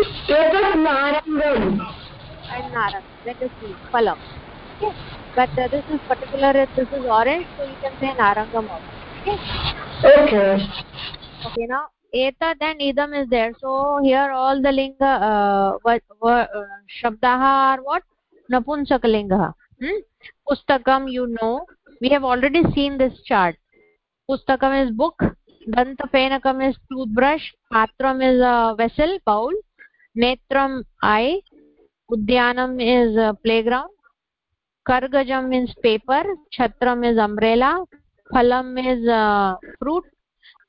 etat
narangam
and narang let us see phalam okay but uh, this is particular this is orange so you can say narangam also okay
okay
okay now etat and idam is there so here all the linga uh, what, what uh, shabdaha are what napunsakalingah hmm? pustakam you know we have already seen this chart pustakam is book dantapenakam is toothbrush patram is a vessel bowl netram eye udyanam is a playground kargajam means paper chhatram is umbrella phalam is uh, fruit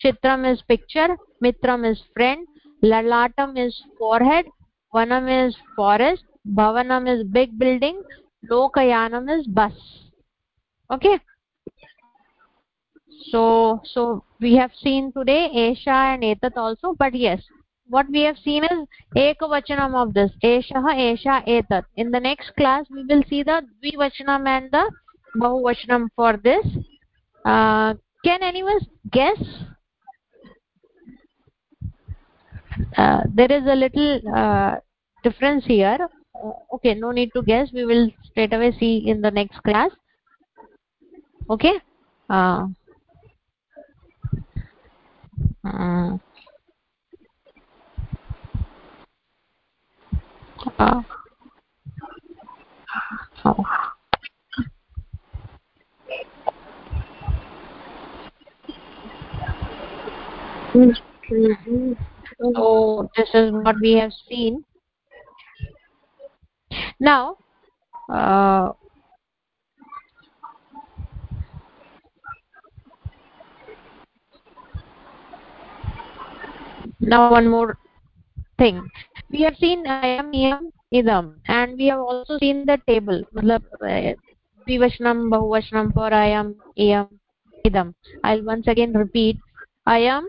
chitram is picture mitram is friend lalatam is forehead vanam is forest bhavanam is big building lokayanam is bus okay so so we have seen today esha and etat also but yes what we have seen is ekavachanam of this. Eshah esha etat. In the next class we will see the dvivachanam and the bahuvachanam for this. Uh, can anyone guess? Uh, there is a little uh, difference here. Uh, okay no need to guess. We will straight away see in the next class. Okay? Uh, uh, uh, oh. So this is what we have seen. Now uh, now one more thing we have seen am am idam and we have also seen the table. Matlab dvivachanam bahuvachanam for i am am idam i'll once again repeat. I am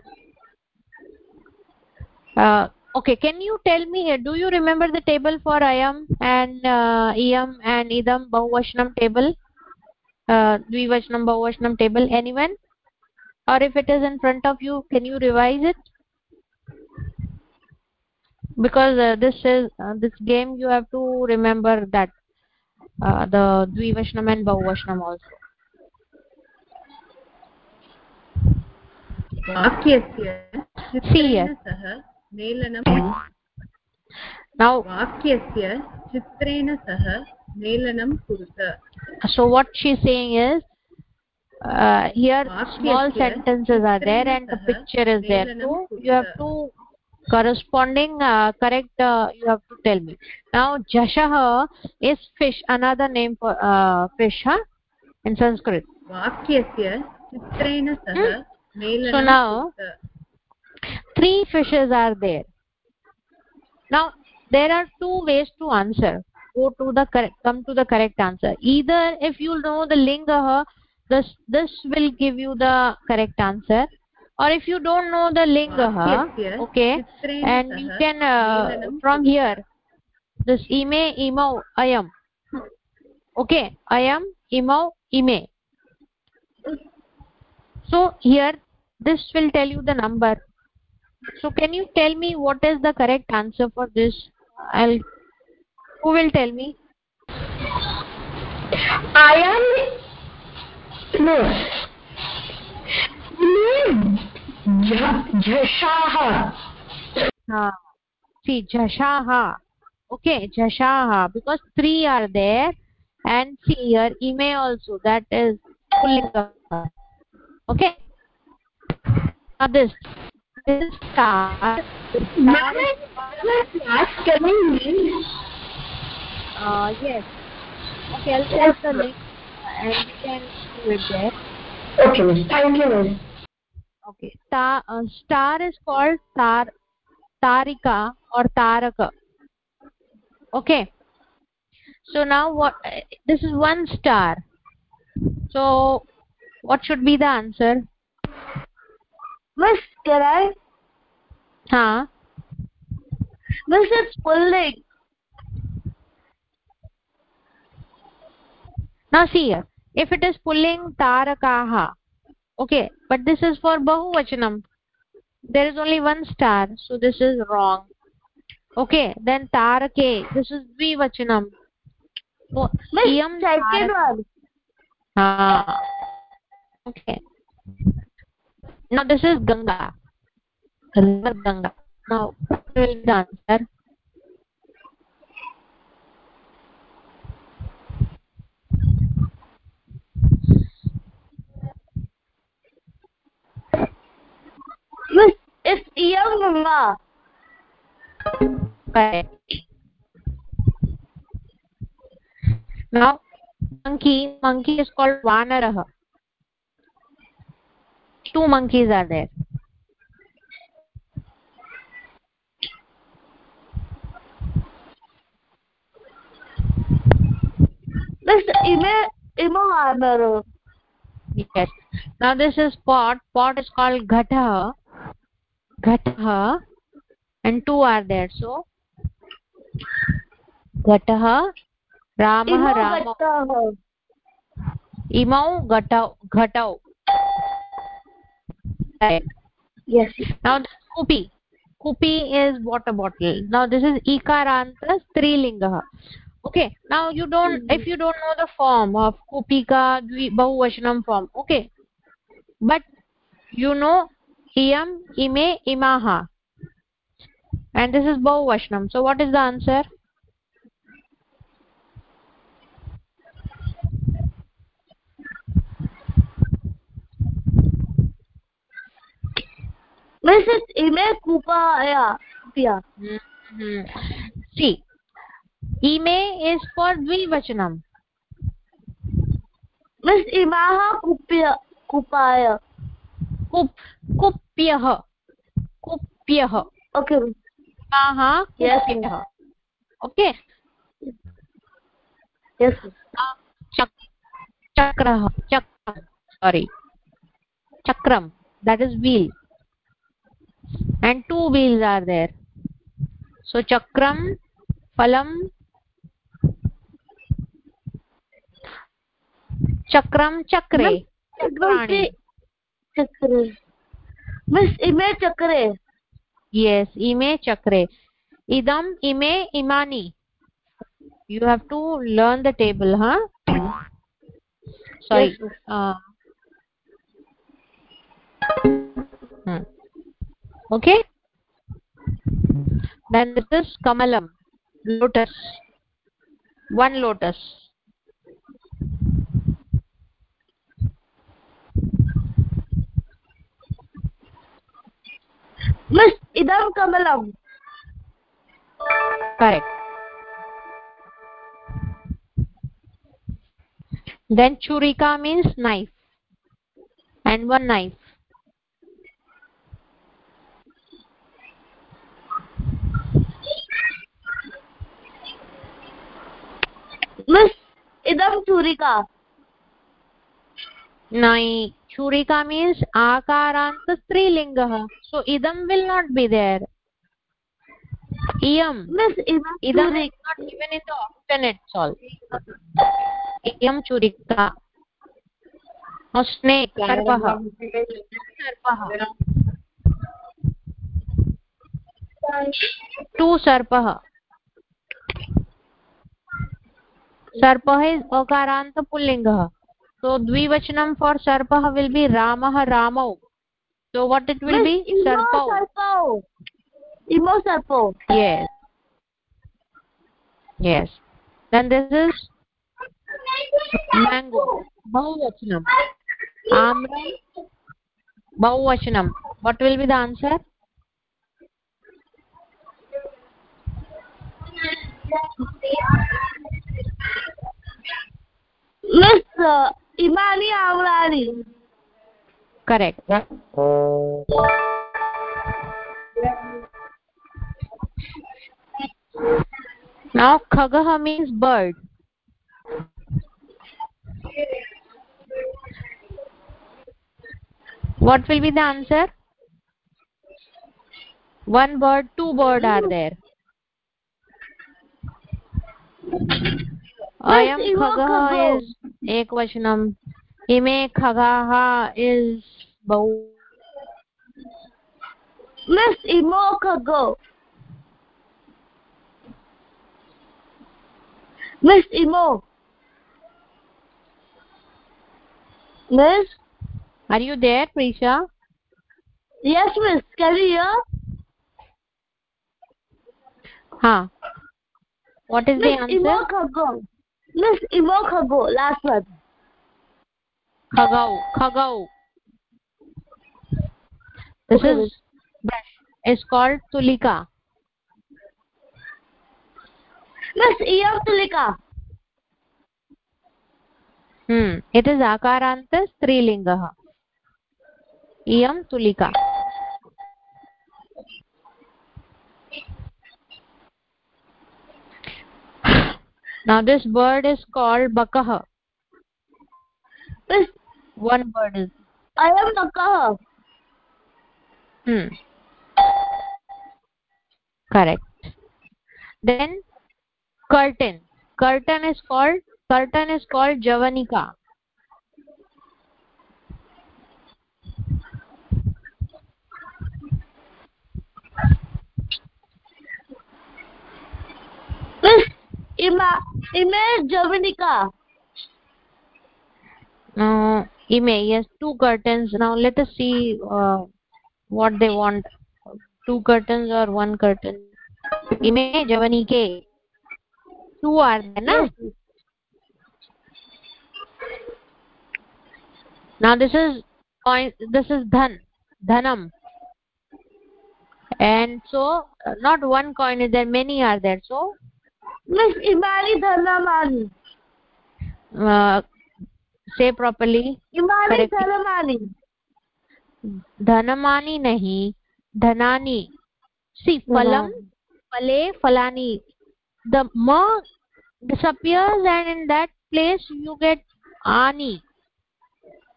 uh, okay can you tell me do you remember the table for i am and uh, iam and idam bahuvachanam table? Uh, dvivachanam bahuvachanam table anyone? Or if it is in front of you can you revise it because uh, this is uh, this game you have to remember that uh, the dvivachanam and bahuvachanam also
वाक्यस्य चित्रेण सह मेलनं
now
वाक्यस्य चित्रेण सह मेलनं कुरुत
so what she's saying is uh, here small
Vakyasya
sentences are there and the
chitrena
picture is there
melanam
so you have to corresponding uh, correct uh, you have to tell me. Now jashah is fish another name for uh, fish huh? in sanskrit.
Vakyasya chitrena saha
hmm? so now three fishes are there. Now there are two ways to answer. Go to the correct come to the correct answer. Either if you know the linga this this will give you the correct answer or if you don't know the linga
uh-huh,
yes,
yes.
okay and you can uh, from here. This ime i am, okay I'm, I'mo, ime so here this will tell you the number. So can you tell me what is the correct answer for this? I'll who will tell me?
I am no.
Ha see jashaha okay jashaha because three are there and see here ime also that is pullinga okay now this this star this star is
Class coming in.
Uh, yes. Okay, I'll send the link and you can do it there.
Okay. Thank you.
Okay. Ta uh, star is called tar Tarika or Taraka. Okay. So now what? uh, This is one star. So what should be the answer?
Miss, can I?
Huh?
Miss, it's pulling.
Now see here. If it is pulling Tarakaha. Okay. But this is for Bahuvachanam. There is only one star. So this is wrong. Okay. Then Tarake. This is Dvivachanam. So, Iyam. Ah. Okay. Now this is Ganga. River Ganga. Now, what will be the answer?
Ima
correct now monkey monkey is called vanarah two monkeys are there
miss ime imo hammer
yes now this is pot pot is called ghatha ghatha and two are there. So ghatah ramah ramah imau ghatau ghatau right
yes.
Now this kupi kupi is water bottle. Now this is ikaranta strilinga. Okay now you don't if you don't know the form of kupika bahuvachanam form okay. But you know iyam ime imaha and this is bahuvachanam so what is the answer
miss it's ime kupaya kupya
hmm see ime is for dvivachanam
miss imaha kupya kupaya
कुप् कुप्यः। कुप्यः।
Okay
कुप्यः okay चक्रः चक्र sorry चक्रं that is wheel and two wheels are there so चक्रं फलं चक्रं चक्रे
चक्रे. मीन्स् इमे चक्रे।
येस् इमे चक्रे। इदम् इमे इमानि। You have to learn the table हाँ? Sorry okay then this is कमलम् lotus one lotus
miss idam kamalam
correct. Then churika means knife and one knife.
Miss idam churika
nai छुरिका
means
आकारान्त स्त्रीलिंग सो इदं विल् नाट् बि देर् इयम् इदं in सर्प इयं छुरिका टु सर्पः। सर्पः। इस् अकारान्त पुल्लिङ्गः। So dvivachanam for sarpah will be ramah ramau so what it will
miss
be sarpau
sarpau imo sarpau
yes yes then this is mango bahuvachanam amram bahuvachanam what will be the answer
miss uh, imani amrani
correct. Now khagah means bird. What will be the answer? One bird two bird are there ayam
Yes, imo
khagah
khagah.
is ekvachanam ime khagaah is bahu
miss imo miss imo. Miss?
Are you there prisha?
Yes miss. Can you hear?
Ha what is the
miss imo
answer
miss imo khago last one
khagau khagau this
Okay,
is brush is called tulika
Miss Iyam Tulika.
hmm it is akaranta strilingah iyam tulika now this bird is called bakah
Miss
one bird is.
I am Bakah.
hmm. Correct. Then curtain. Curtain is called curtain is called javanika
Miss Ima Ime Javanika.
now ime yes two curtains. Now let us see uh, what they want. Two curtains or one curtain? Ime javanike. Two are there na? Now this is coin this is dhan dhanam. And so uh, not one coin is there many are there. So इमानि धनमानि से
properly
इमानि
धनमानि
धनमानि नहीं धनानि सी फलम फले फलानि the M disappears and in that place you get आनी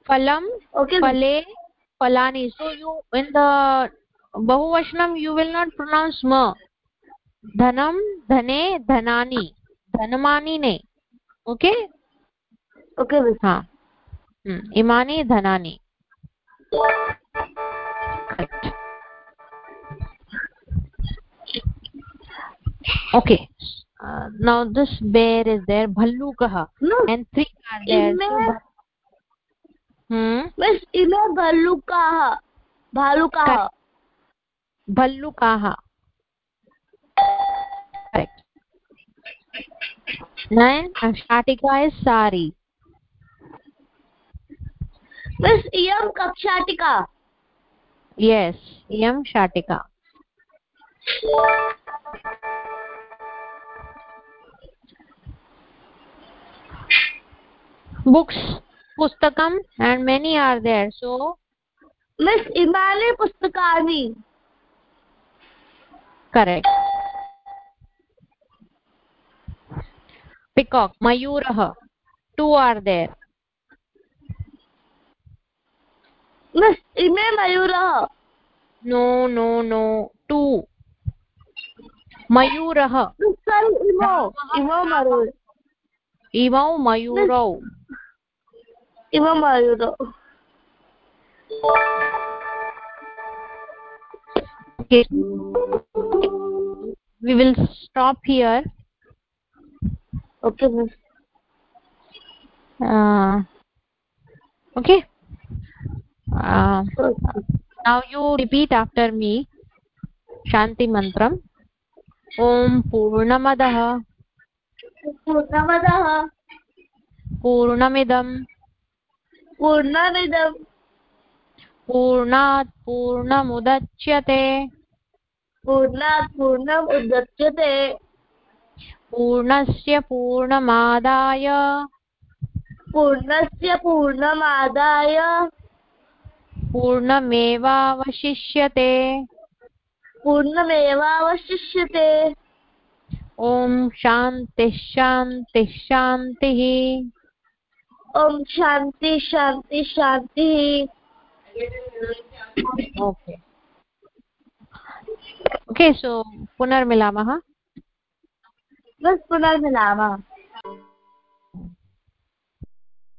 फलम
फले फलानी so you in the बहुवचनम you will not pronounce M धनम धने धनानी
धनमानी ने।
ओके? ओके हाँ। इमानी Dhanani. Okay now this bear is there भल्लू कहा एंड थ्री आर
देयर
बस
इमे भल्लू कहा भालू
कहा भल्लू कहा uh, shatika is sari
Miss Iyam Kakshatika.
yes yam shatika books pustakam and many are there so
Miss Imani Pustakani.
correct peacock mayurah two are there
Miss Ime Mayurah.
no no no two mayurah
Sorry, Imo. Imo Mayurah.
imau mayurau
Imo Mayurah.
okay we will stop here
okay
uh, okay. Uh, now you repeat after me. शान्ति मन्त्रम् ॐ
पूर्णमदः
पूर्णमदः
पूर्णमिदम् पूर्णमिदम्
पूर्णात् पूर्णमुदच्यते
पूर्णात् पूर्णमुदच्यते
पूर्णस्य पूर्णमादाय।
पूर्णस्य पूर्णमादाय।
पूर्णमेवावशिष्यते।
पूर्णमेवावशिष्यते।
ॐ शान्तिः शान्तिः शान्तिः।
ॐ शान्ति शान्ति शान्तिः।
ओके ओके सो पुनर्मिलामः।
प्लस पुनर्मिलामः